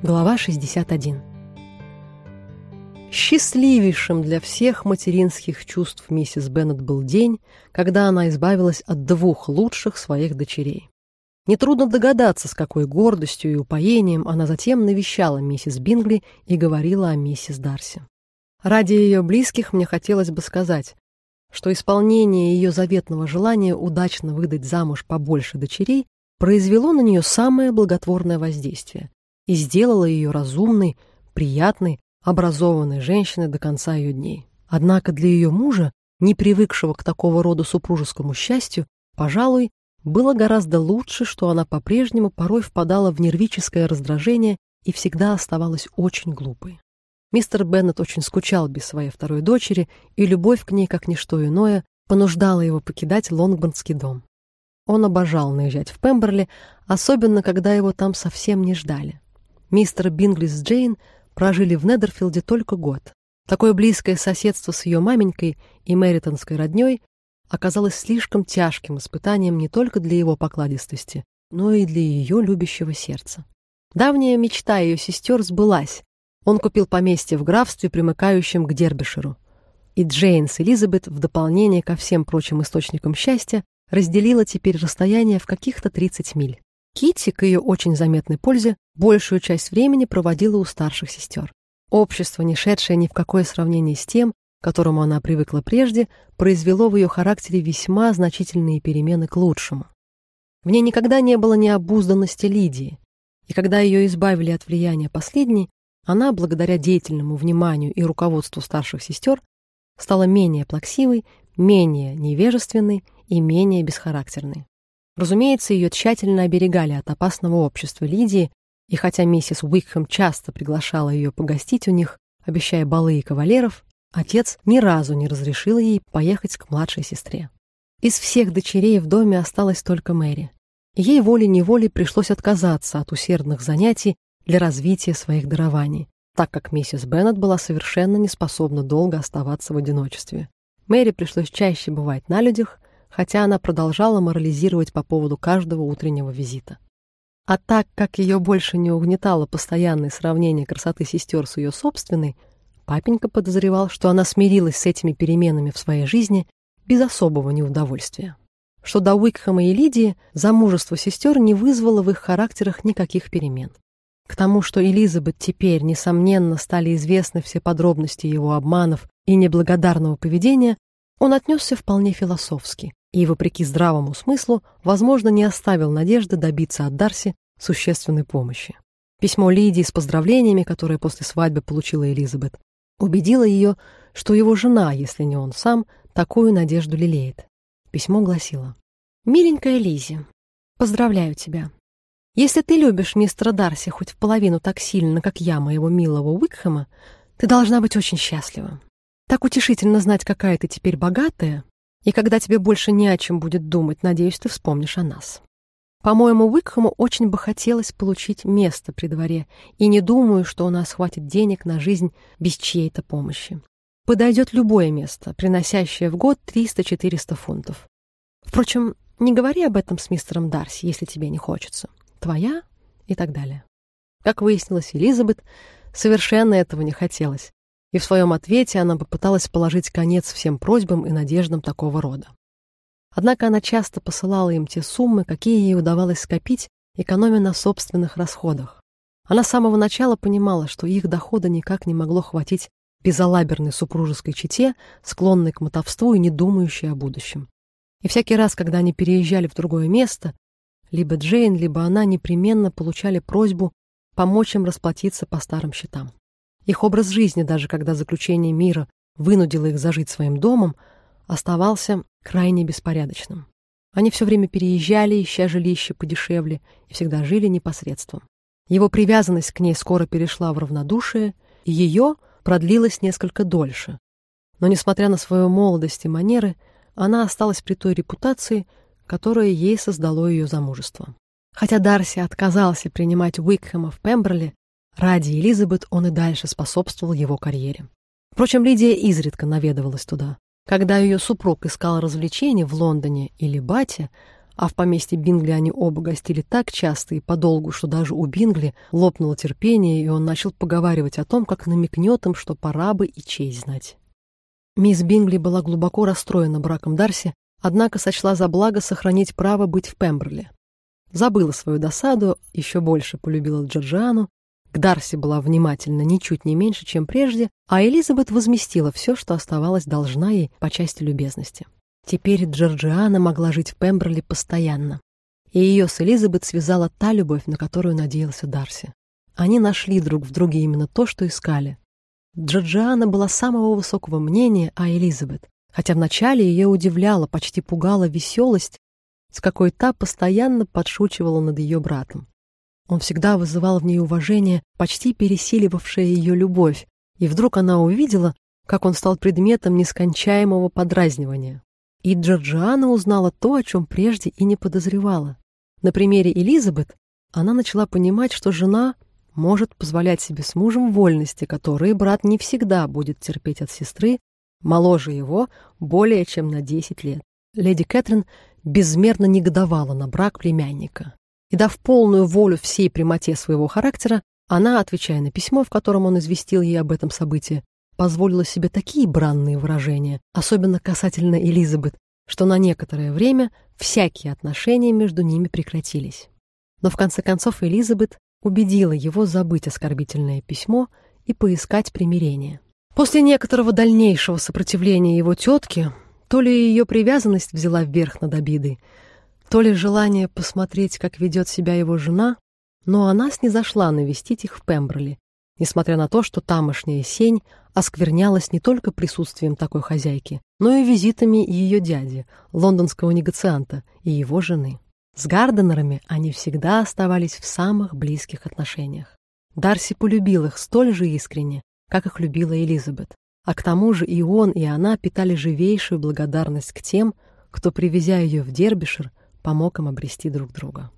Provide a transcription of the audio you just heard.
Глава 61 Счастливейшим для всех материнских чувств миссис Беннет был день, когда она избавилась от двух лучших своих дочерей. Нетрудно догадаться, с какой гордостью и упоением она затем навещала миссис Бингли и говорила о миссис Дарси. Ради ее близких мне хотелось бы сказать, что исполнение ее заветного желания удачно выдать замуж побольше дочерей произвело на нее самое благотворное воздействие и сделало ее разумной, приятной, образованной женщиной до конца ее дней. Однако для ее мужа, не привыкшего к такого рода супружескому счастью, пожалуй, было гораздо лучше, что она по-прежнему порой впадала в нервическое раздражение и всегда оставалась очень глупой. Мистер Беннет очень скучал без своей второй дочери, и любовь к ней, как ничто иное, понуждала его покидать Лонгбандский дом. Он обожал наезжать в Пемберли, особенно когда его там совсем не ждали. Мистер Бингли с Джейн прожили в Недерфилде только год. Такое близкое соседство с ее маменькой и Мэритонской родней оказалось слишком тяжким испытанием не только для его покладистости, но и для ее любящего сердца. Давняя мечта ее сестер сбылась. Он купил поместье в графстве, примыкающем к Дербиширу. И Джейн с Элизабет, в дополнение ко всем прочим источникам счастья, разделила теперь расстояние в каких-то 30 миль. Китти, к ее очень заметной пользе, большую часть времени проводила у старших сестер. Общество, не шедшее ни в какое сравнение с тем, к которому она привыкла прежде, произвело в ее характере весьма значительные перемены к лучшему. В ней никогда не было необузданности Лидии, и когда ее избавили от влияния последней, она, благодаря деятельному вниманию и руководству старших сестер, стала менее плаксивой, менее невежественной и менее бесхарактерной. Разумеется, ее тщательно оберегали от опасного общества Лидии, и хотя миссис Уикхэм часто приглашала ее погостить у них, обещая балы и кавалеров, отец ни разу не разрешил ей поехать к младшей сестре. Из всех дочерей в доме осталась только Мэри. Ей волей-неволей пришлось отказаться от усердных занятий для развития своих дарований, так как миссис Беннет была совершенно не способна долго оставаться в одиночестве. Мэри пришлось чаще бывать на людях, хотя она продолжала морализировать по поводу каждого утреннего визита. А так как ее больше не угнетало постоянное сравнение красоты сестер с ее собственной, папенька подозревал, что она смирилась с этими переменами в своей жизни без особого неудовольствия. Что до Уикхэма и Лидии замужество сестер не вызвало в их характерах никаких перемен. К тому, что Элизабет теперь, несомненно, стали известны все подробности его обманов и неблагодарного поведения, он отнесся вполне философски, и, вопреки здравому смыслу, возможно, не оставил надежды добиться от Дарси существенной помощи. Письмо Лидии с поздравлениями, которое после свадьбы получила Элизабет, убедило ее, что его жена, если не он сам, такую надежду лелеет. Письмо гласило «Миленькая Лизи, поздравляю тебя. Если ты любишь мистера Дарси хоть в половину так сильно, как я моего милого Уикхэма, ты должна быть очень счастлива. Так утешительно знать, какая ты теперь богатая, и когда тебе больше не о чем будет думать, надеюсь, ты вспомнишь о нас. По-моему, Уикхэму очень бы хотелось получить место при дворе, и не думаю, что у нас хватит денег на жизнь без чьей-то помощи. Подойдет любое место, приносящее в год 300-400 фунтов. Впрочем, не говори об этом с мистером Дарси, если тебе не хочется. Твоя и так далее. Как выяснилось, Элизабет совершенно этого не хотелось и в своем ответе она попыталась положить конец всем просьбам и надеждам такого рода. Однако она часто посылала им те суммы, какие ей удавалось скопить, экономя на собственных расходах. Она с самого начала понимала, что их дохода никак не могло хватить безалаберной супружеской чете, склонной к мотовству и не думающей о будущем. И всякий раз, когда они переезжали в другое место, либо Джейн, либо она непременно получали просьбу помочь им расплатиться по старым счетам. Их образ жизни, даже когда заключение мира вынудило их зажить своим домом, оставался крайне беспорядочным. Они все время переезжали, ища жилище подешевле, и всегда жили непосредством. Его привязанность к ней скоро перешла в равнодушие, и ее продлилась несколько дольше. Но, несмотря на свою молодость и манеры, она осталась при той репутации, которая ей создало ее замужество. Хотя Дарси отказался принимать Уикхэма в Пемберли, Ради Элизабет он и дальше способствовал его карьере. Впрочем, Лидия изредка наведывалась туда. Когда ее супруг искал развлечений в Лондоне или Бате, а в поместье Бингли они оба гостили так часто и подолгу, что даже у Бингли лопнуло терпение, и он начал поговаривать о том, как намекнет им, что пора бы и честь знать. Мисс Бингли была глубоко расстроена браком Дарси, однако сочла за благо сохранить право быть в Пемберли. Забыла свою досаду, еще больше полюбила Джорджиану, к Дарси была внимательна ничуть не меньше, чем прежде, а Элизабет возместила все, что оставалось должна ей по части любезности. Теперь Джорджиана могла жить в Пемберли постоянно. И ее с Элизабет связала та любовь, на которую надеялся Дарси. Они нашли друг в друге именно то, что искали. Джорджиана была самого высокого мнения о Элизабет, хотя вначале ее удивляла, почти пугала веселость, с какой та постоянно подшучивала над ее братом. Он всегда вызывал в ней уважение, почти пересиливавшее ее любовь, и вдруг она увидела, как он стал предметом нескончаемого подразнивания. И Джорджиана узнала то, о чем прежде и не подозревала. На примере Элизабет она начала понимать, что жена может позволять себе с мужем вольности, которые брат не всегда будет терпеть от сестры, моложе его более чем на 10 лет. Леди Кэтрин безмерно негодовала на брак племянника. И дав полную волю всей прямоте своего характера, она, отвечая на письмо, в котором он известил ей об этом событии, позволила себе такие бранные выражения, особенно касательно Элизабет, что на некоторое время всякие отношения между ними прекратились. Но в конце концов Элизабет убедила его забыть оскорбительное письмо и поискать примирение. После некоторого дальнейшего сопротивления его тетки, то ли ее привязанность взяла вверх над обидой, то ли желание посмотреть, как ведет себя его жена, но она снизошла навестить их в Пемберли, несмотря на то, что тамошняя сень осквернялась не только присутствием такой хозяйки, но и визитами ее дяди, лондонского негацианта, и его жены. С Гарденерами они всегда оставались в самых близких отношениях. Дарси полюбил их столь же искренне, как их любила Элизабет. А к тому же и он, и она питали живейшую благодарность к тем, кто, привезя ее в Дербишир, помог им обрести друг друга.